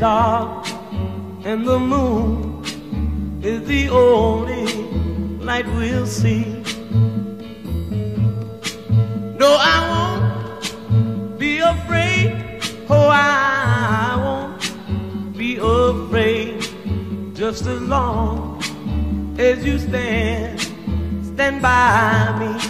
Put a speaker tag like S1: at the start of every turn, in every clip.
S1: dark and the moon is the only light we'll see. No, I won't be afraid. Oh, I won't be afraid just as long as you stand, stand by me.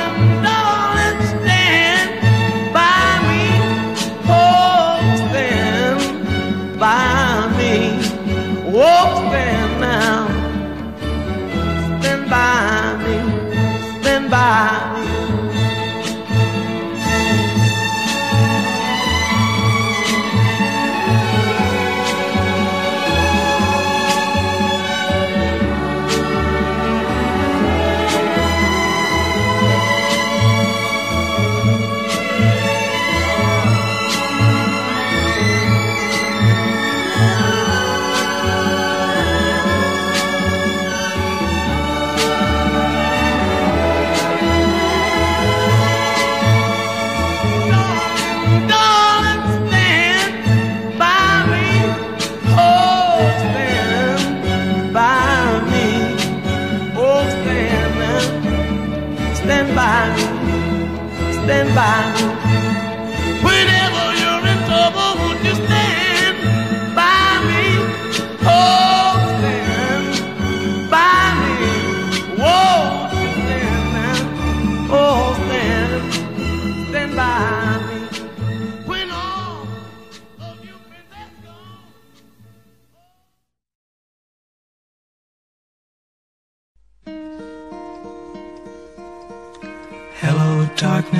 S1: oh, stand now. By me, stand by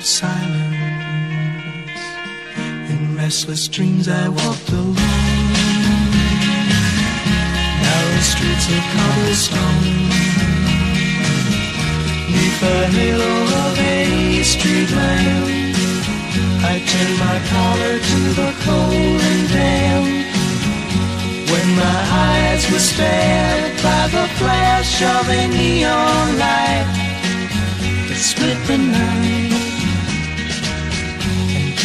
S2: of silence. In restless dreams I walked alone. Narrow streets of cobblestone. Neath the halo of a street lamp I turned my collar to the cold and damp. When my eyes were stared by the flash of a neon light That split the night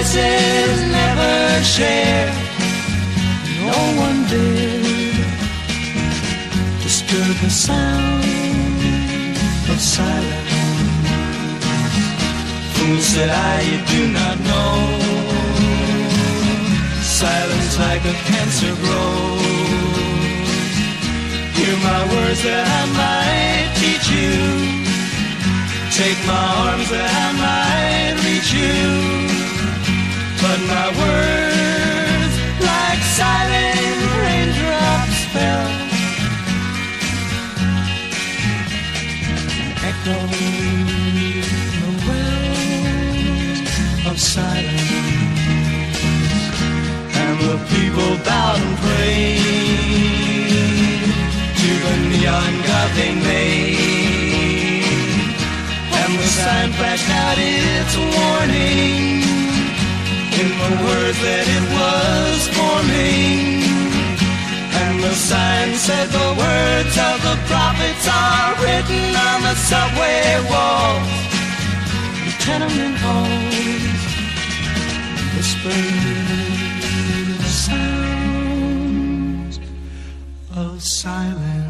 S2: voices never shared. no one did disturb the sound of silence. Fool said I, you do not know. Silence like a cancer grows. Hear my words that I might teach you. Take my arms that I might reach you. But my words, like silent raindrops, fell
S3: and echoed the wells of silence. And the people bowed and prayed to the neon
S4: god they made. And the sign flashed out its
S2: warning. The words that it was for me. And the sign said the words of the prophets are written on the subway walls, the tenement halls, whispering sounds of silence.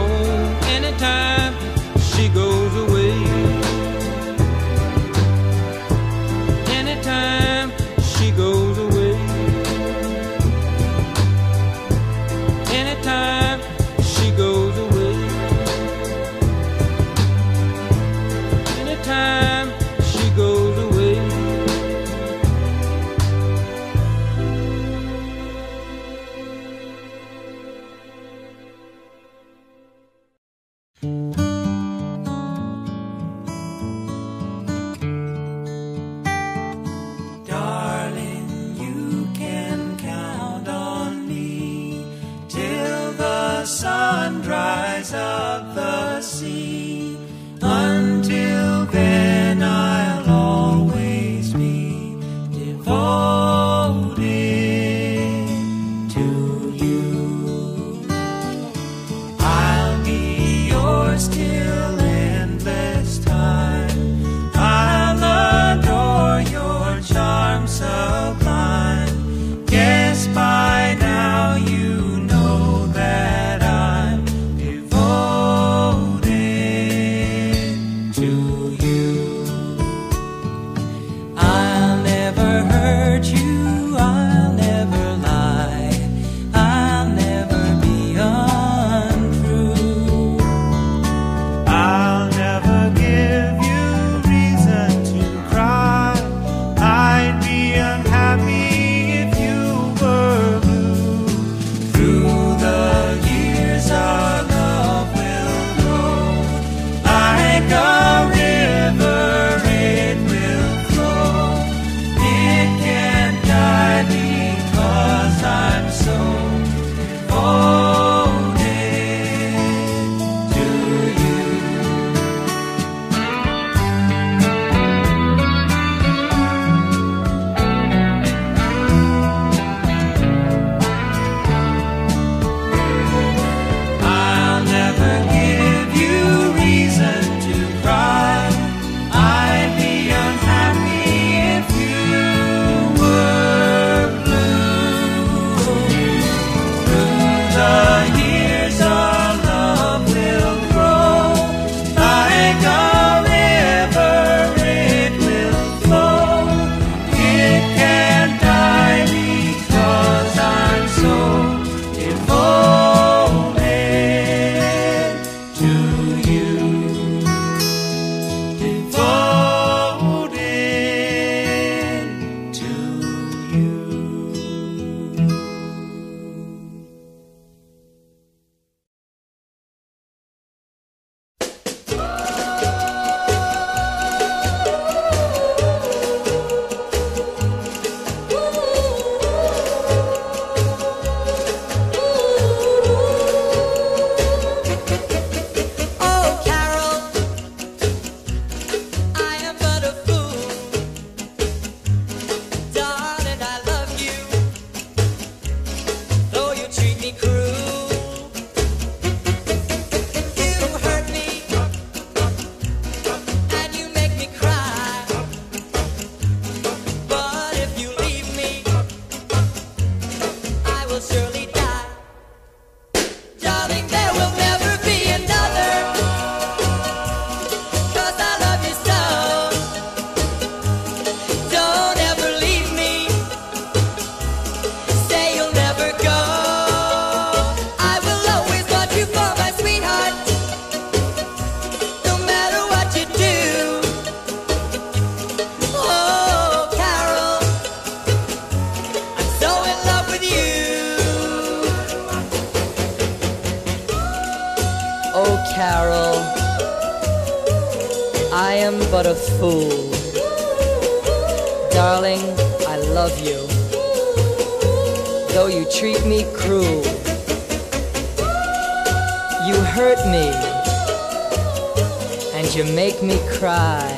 S2: and you make me cry.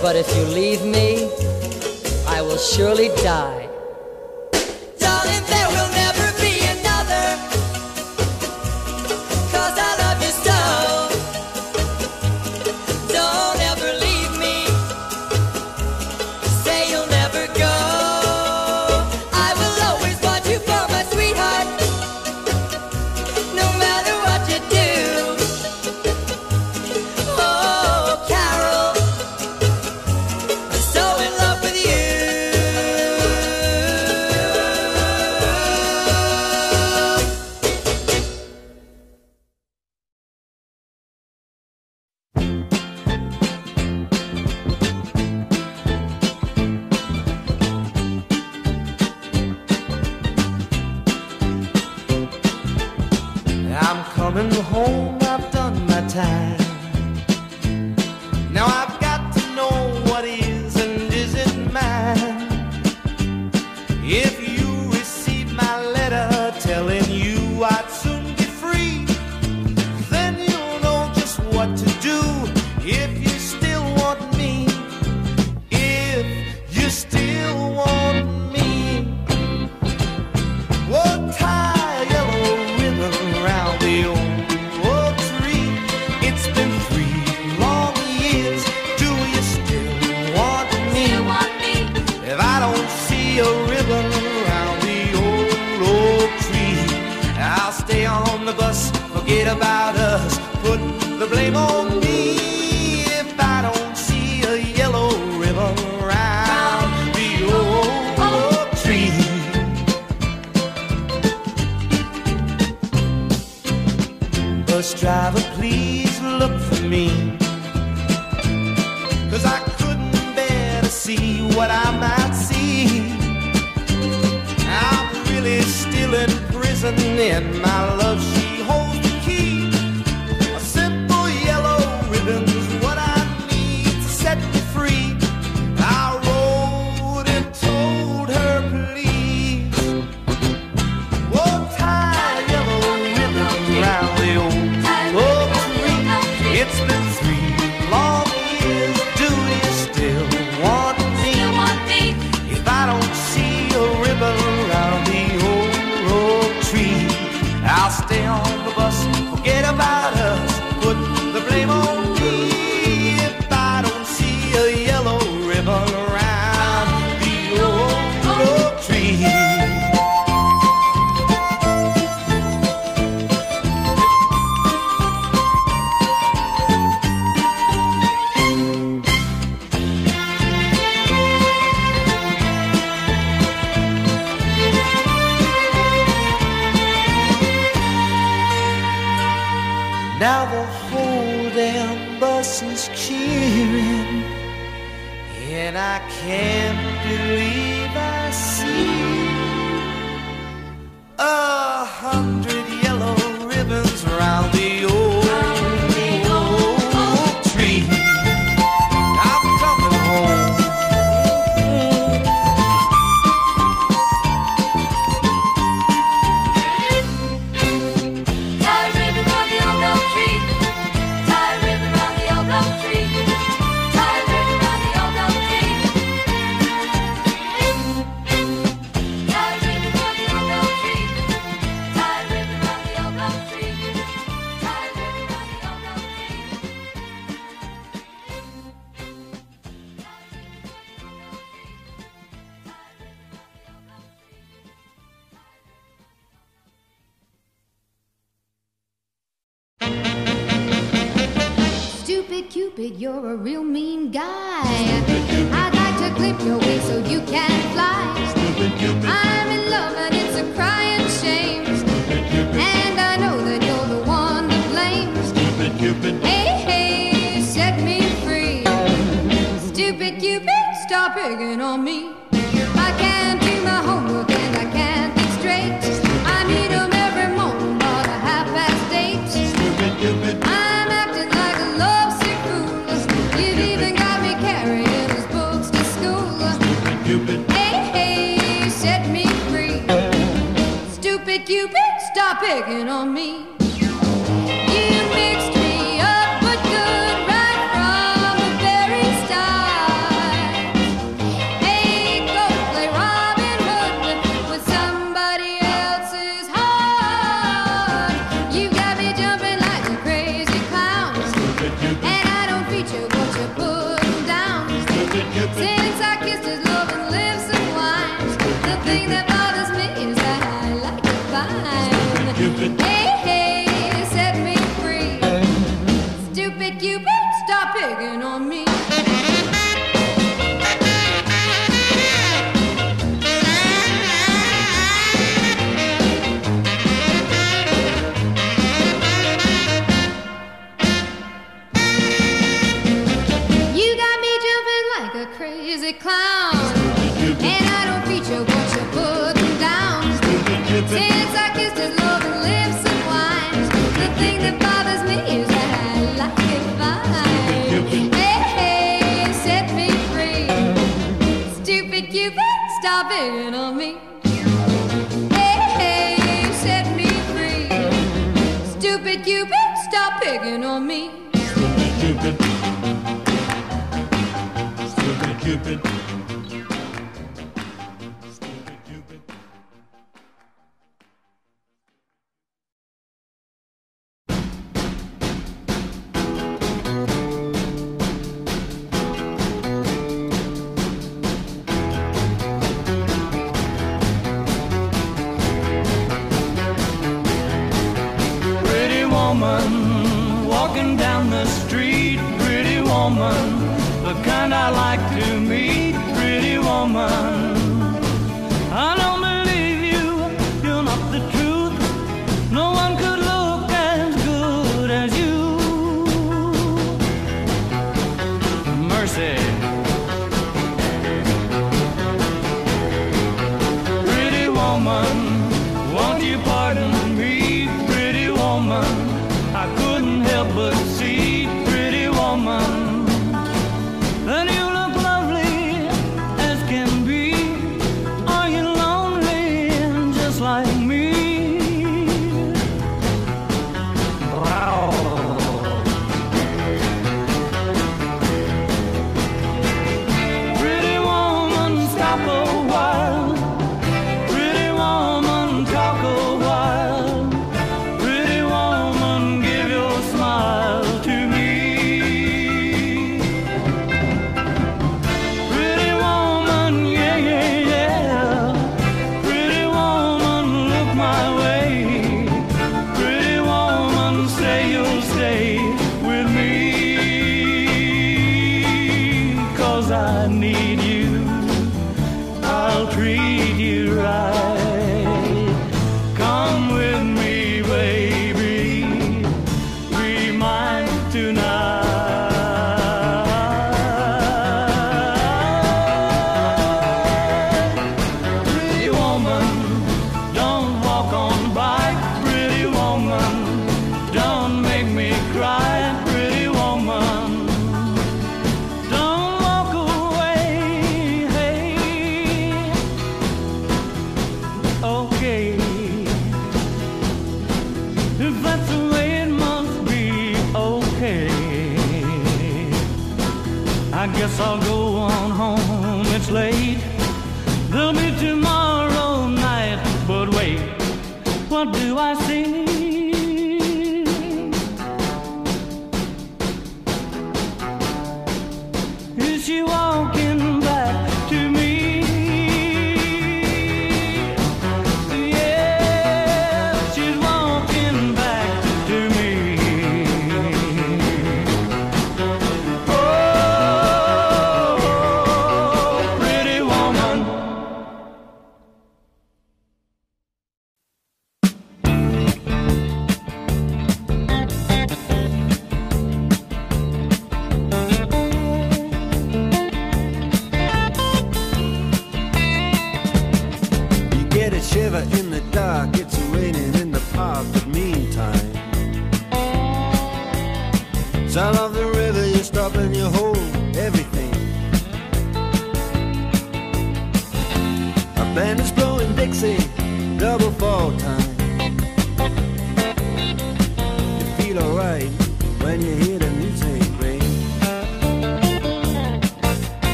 S2: But if you leave me, I will surely die.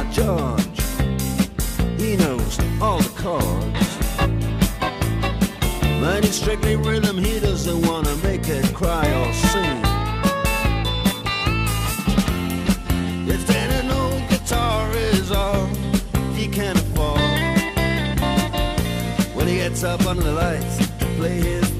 S5: by
S6: George. He knows all the chords. But he's strictly rhythm, he doesn't want to make it cry or sing. If that an guitar is all he can afford, when he gets up under the lights to play his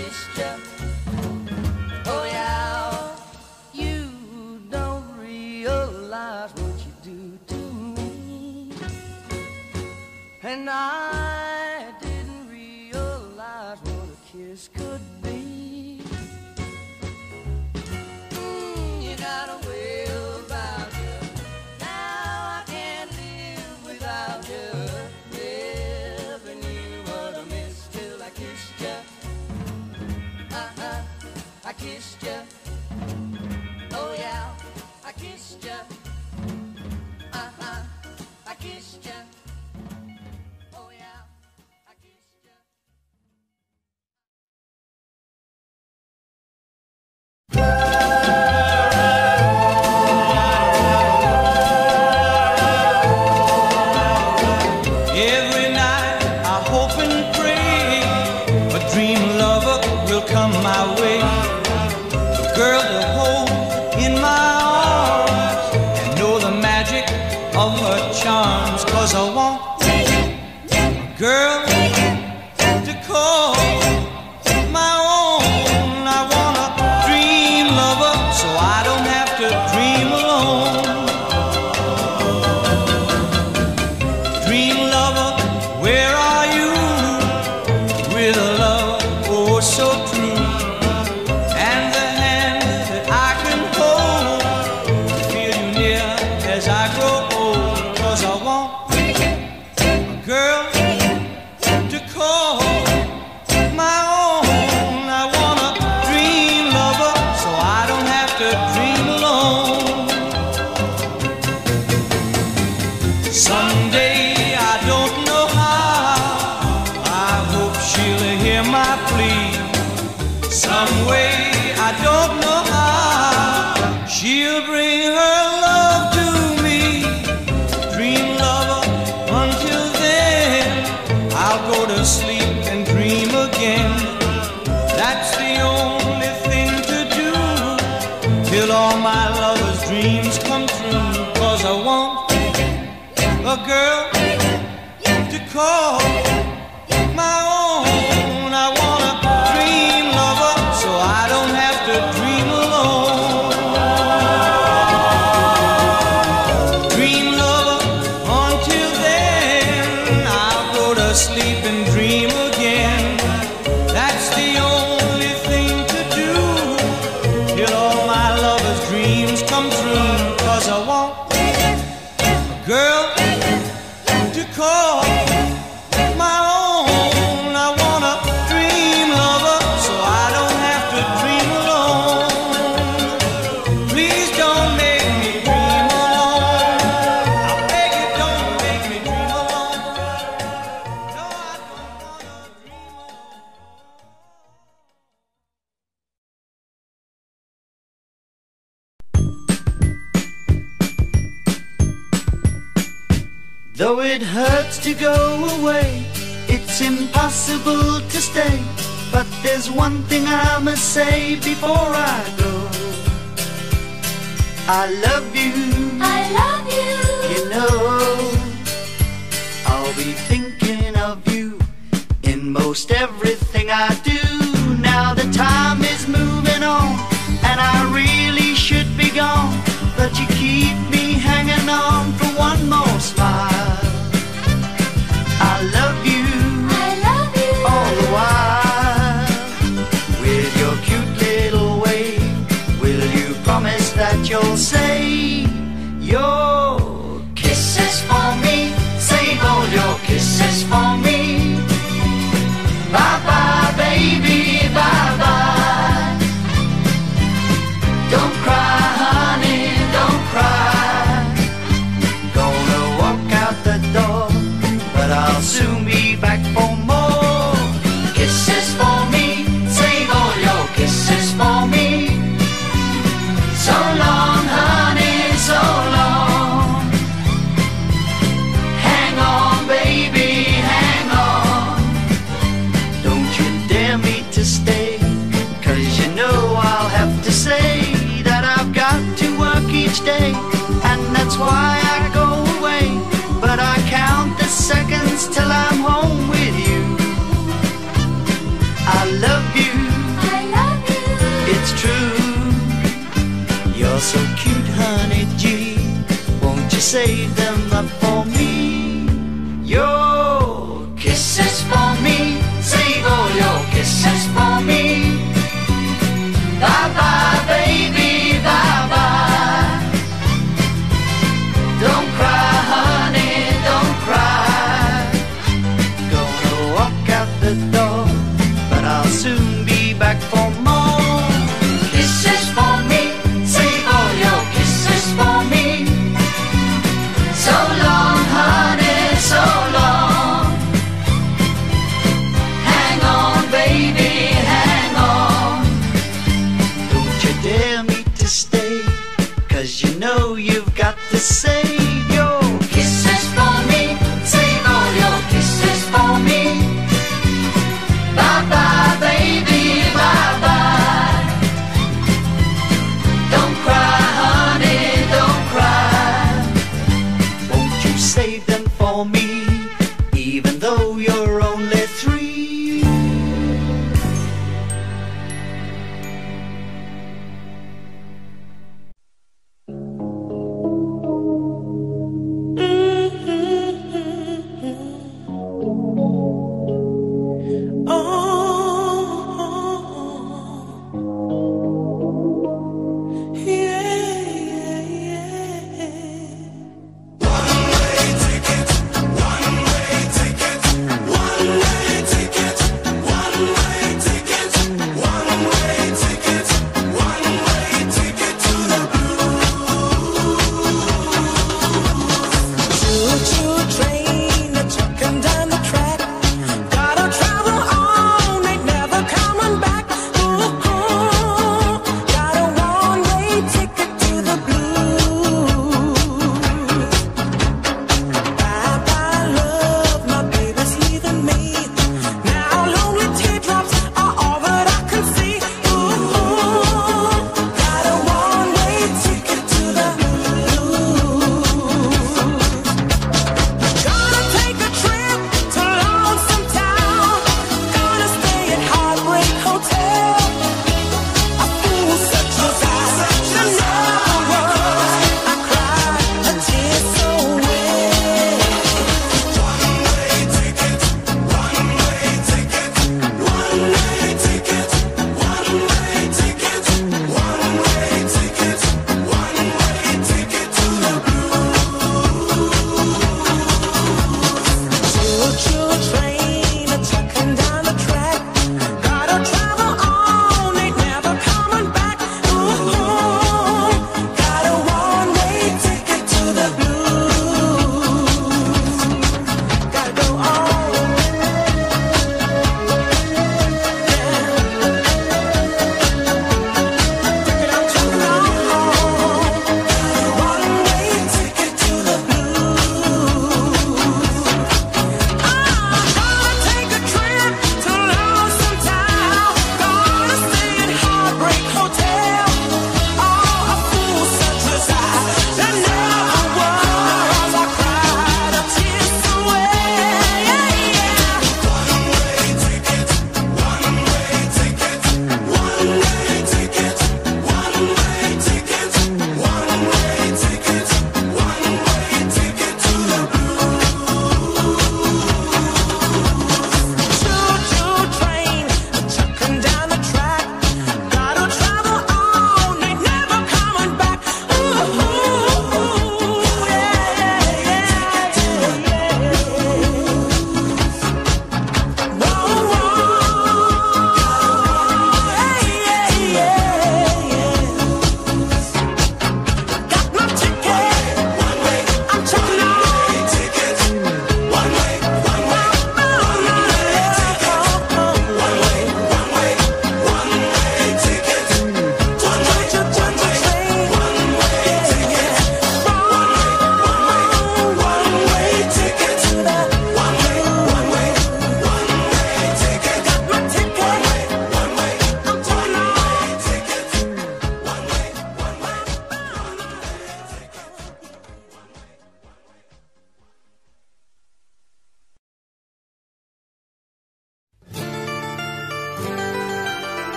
S7: I
S5: come true. Cause I want a girl
S8: before I go.
S6: I love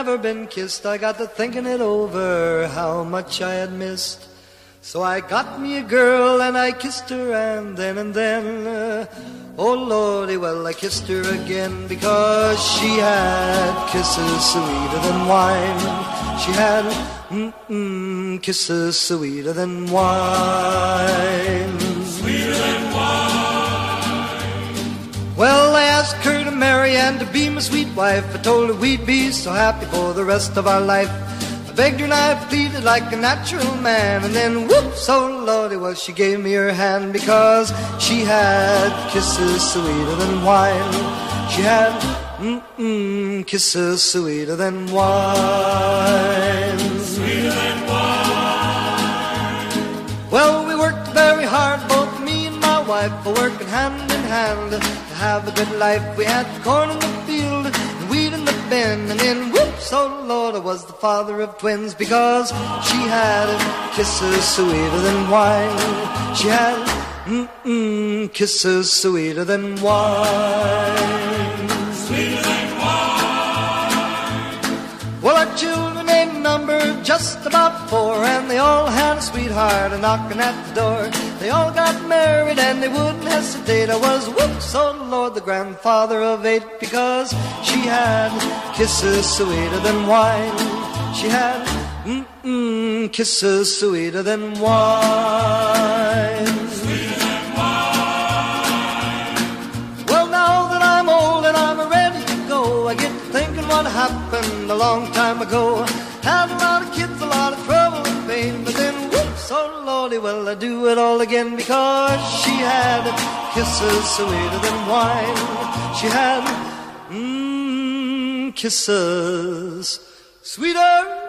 S9: never
S10: been
S9: kissed, I got to thinking it over, how much I had missed. So I got me a girl and I kissed her and then and then, uh, oh lordy, well I kissed her again because she had kisses sweeter than wine. She had mm-mm, kisses sweeter than wine. Sweeter than wine. Well, I asked her Mary and to be my sweet wife. I told her we'd be so happy for the rest of our life. I begged her and I pleaded like a natural man, and then whoops! so oh lordy well she gave me her hand because she had kisses sweeter than wine. She had mm-mm, kisses sweeter than wine. Sweeter than wine. Well, we worked very hard, both me and my wife, working hand in hand
S11: have a good life. We had the corn in the field the wheat in the bin, and then whoops, oh Lord, I was the father of twins because she had kisses sweeter than wine. She had mm-mm, kisses sweeter than wine. Well, our children ain't numbered just about four, and they all had a sweetheart knocking at the door. They all got married and they wouldn't hesitate. I was whoops on Lord, the grandfather of eight, because she had kisses sweeter than wine. She had mm mm kisses sweeter than wine. what happened a long time ago. So Lordy, will I do it all again because she had kisses sweeter than wine. She had mm, kisses sweeter.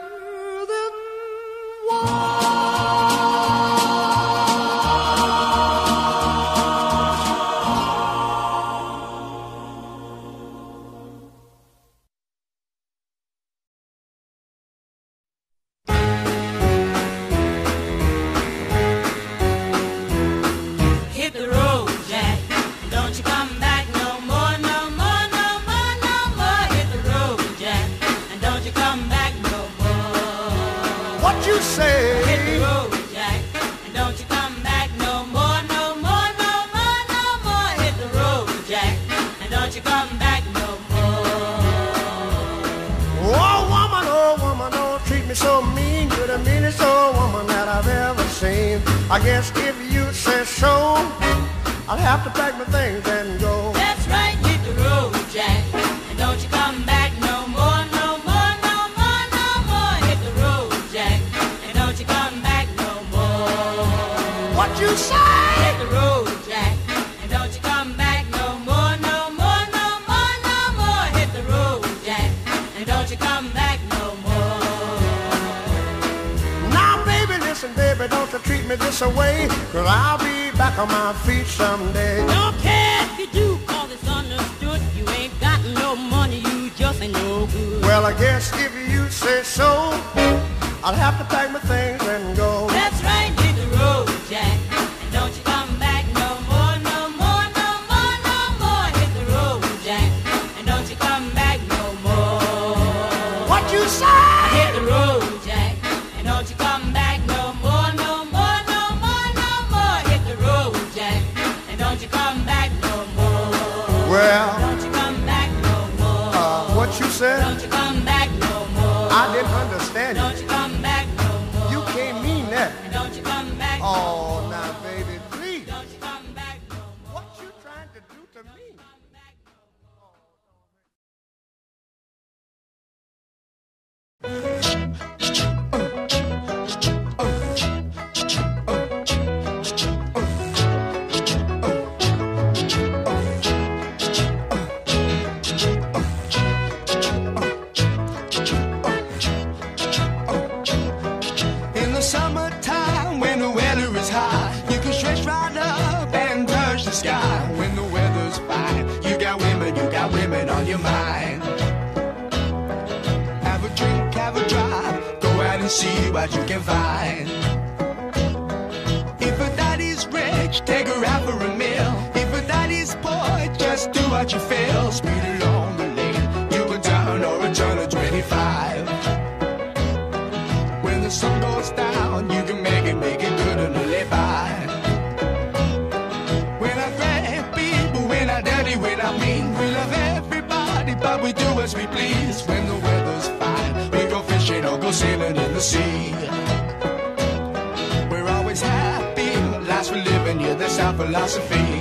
S12: you
S13: feel. Speed along the lane, you go down or return to 25. When the sun goes down, you can make it, make it good and live by. When I grab people, when I dirty, when I mean, we love everybody, but we do as we please. When the weather's fine, we go fishing or go sailing in the sea. We're always happy, last we're living, yeah, that's our philosophy.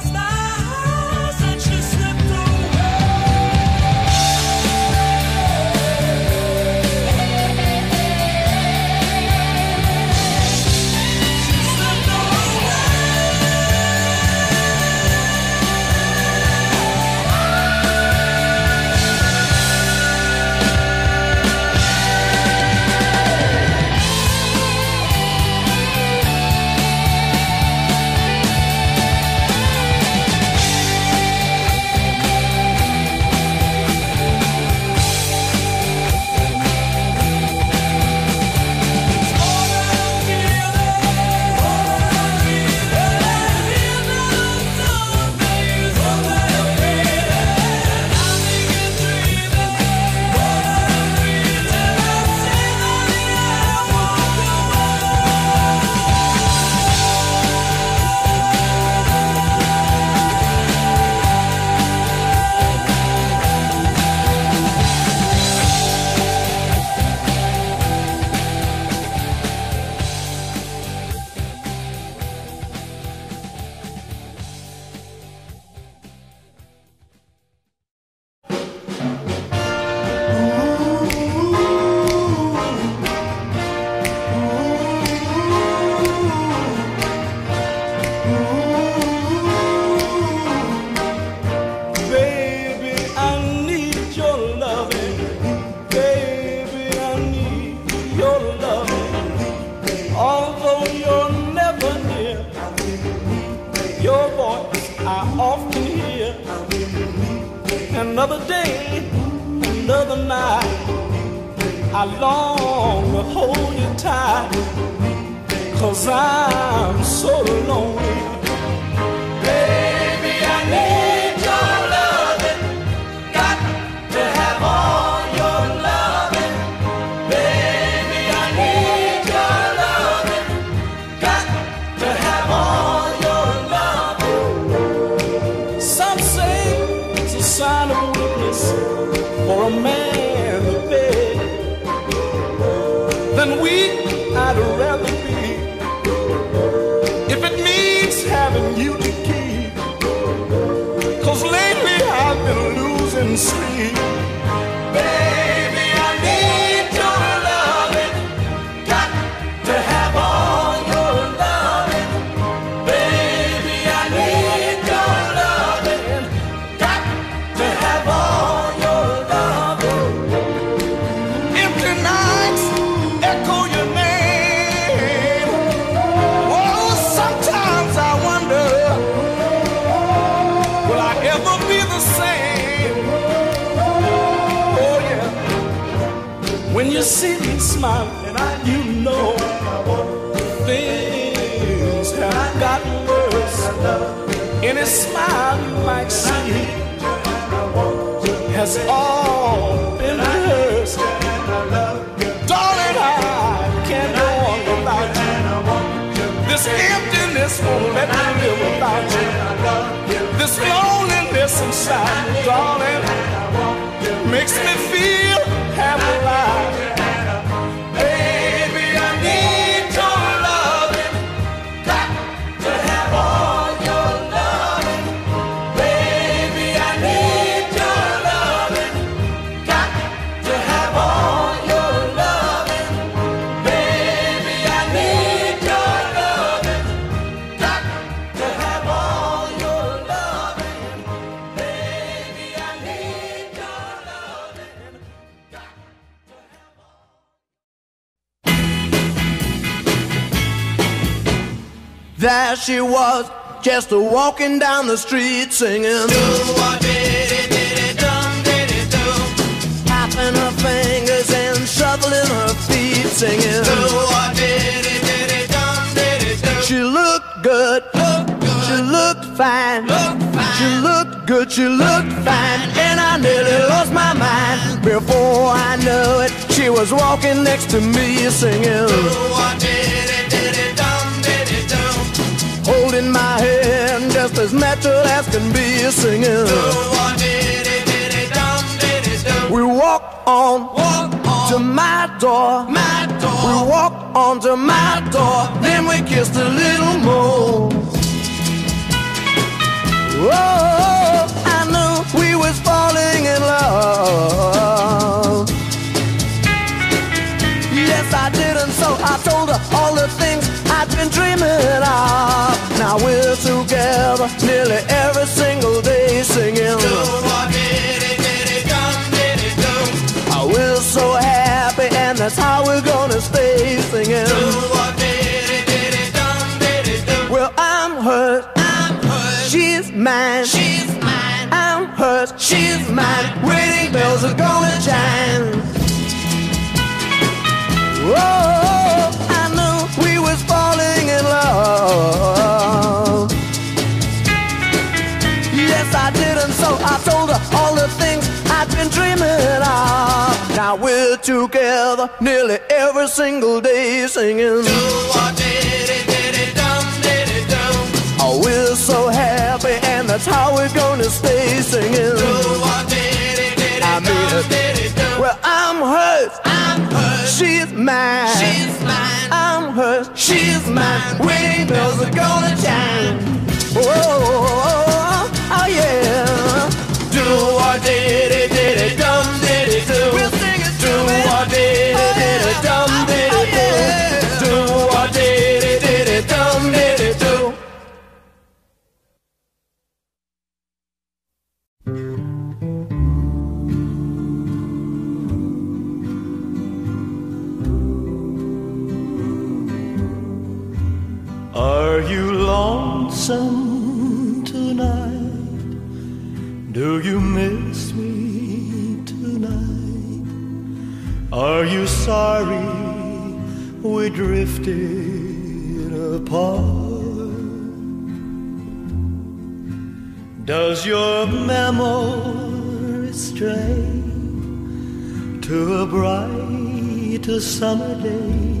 S14: All. Darling, I can't go on. This emptiness won't let me live without you. This loneliness inside darling, makes me feel
S3: just a walking down the street singing. Tapping her fingers and shuffling her feet singing. She looked good, she looked fine, she looked good, she looked fine, and I nearly lost my mind. Before I knew it, she was walking next to me singing. Holding my hand just as natural as can be singing. We walk on, walk on to my door. We walk on to my door. Then we kissed a little more. Oh, I knew we was falling in love. Yes, I did, and so I told her all the things I'd been dreaming of. Now we're together nearly every single day singing. Oh, we're so happy, and that's how we're gonna stay singing. Well, I'm hers. She's mine. She's mine. I'm hers. She's mine. Wedding bells are gonna chime. Whoa, I knew we was falling in love. Yes, I did, and so I told her all the things I'd been dreaming of. Now we're together nearly every single day singing. Oh, we're so happy, and that's how we're gonna stay singing. I mean it. Well, I'm hers. I'm hers. She's mine. She's mine. I'm hers. She's mine. Wedding bells are gonna chime. Oh, oh, oh, oh yeah. Do or did it, did it, dum did it do. We'll sing it do or did it, did it, dum did it do. Do or did it, did it, dum did it do.
S5: Are you lonesome tonight? Do you miss me tonight?
S15: Are you sorry we drifted apart? Does your memory stray to a bright summer day?